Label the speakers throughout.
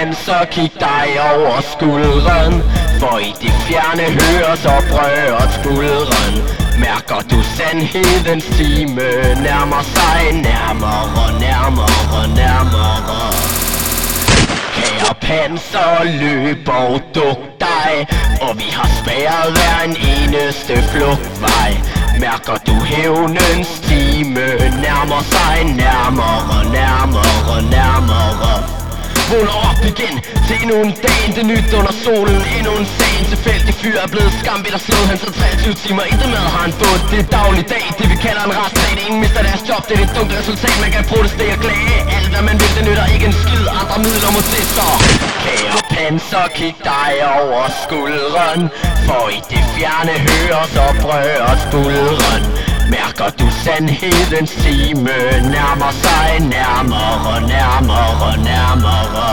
Speaker 1: panser, kig dig over skulderen. For i det fjerne høres oprøret skulderen. Mærker du sandhedens time? Nærmer sig nærmere, nærmere, nærmere. Kære panser, løb og duk dig. Og vi har spærret hver en eneste flugtvej. Mærker du hævnens time? Nærmer sig nærmere, nærmere, nærmere vågner op igen. Til endnu en dag Det nyt under solen, endnu en sag En tilfældig fyr er blevet skambidt og slået Han så 23 timer, intet mad har han fået. Det er daglig dag, det vi kalder en retsdag Ingen mister deres job, det er et dumt resultat. Man kan protestere og klage. Alt hvad man vil, det nytter ikke en skid. Andre midler må til så Kære panser, kig dig over skulderen. For i det fjerne høres oprørs skulderen. Mærker du sandhedens time Nærmer sig nærmere, nærmere, nærmere.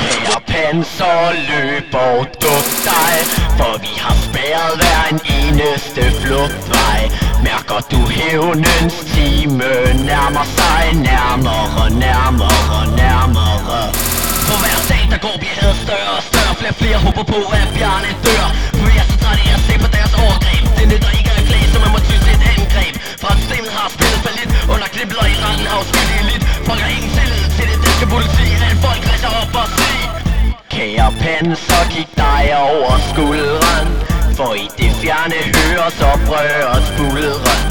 Speaker 1: Kære panser, løb og duk dig For vi har spærret hver en eneste flugtvej. Mærker du hævnens time Nærmer sig nærmere, nærmere, nærmere. For hver dag der går bliver større og større. Flere flere håber på at bjerne dør. Det bliver i retten har lidt Folk har ingen tillid til det danske politi Alt folk rejser op og sig Kære panser, kig dig over skulderen. For i det fjerne høres oprørets skulderen.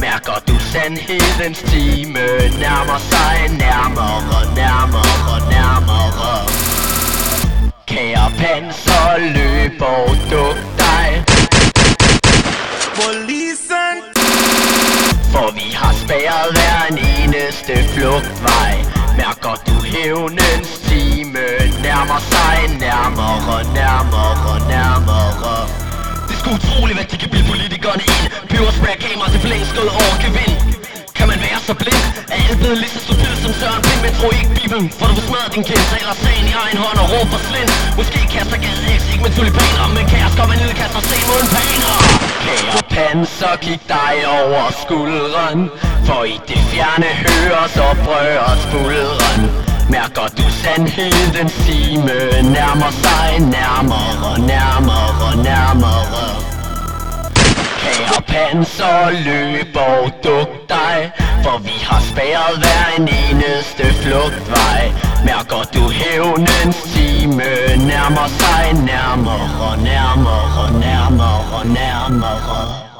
Speaker 1: Mærker du sandhedens time? Nærmer sig nærmere, nærmere, nærmere. Kære panser, løb og duk. Næste flugtvej. Mærker du hævnens time? Nærmer sig nærmere, nærmere, nærmere. Det er sgu utroligt, hvad de kan bilde politikerne ind Peberspray kamera til for over gevind. Kan man være så blind? Er alle blevet lige så stupid som Søren Pind? Men tro ikke Bibelen, for du vil smadre din kind Taler sagen i egen hånd og råb for slind. Måske kaster gadex, ikke med tulipaner Men kaos en lille kaster sen mod en paner så kig dig over skulderen. For i det fjerne høres oprøret skulderen Mærker du sandhedens time Nærmer sig nærmere, nærmere, nærmere. Kære panser, løb og duk dig. For vi har spærret hver en eneste flugtvej. Mærker du hævnens time Nærmer sig nærmere, nærmere, nærmere, nærmere.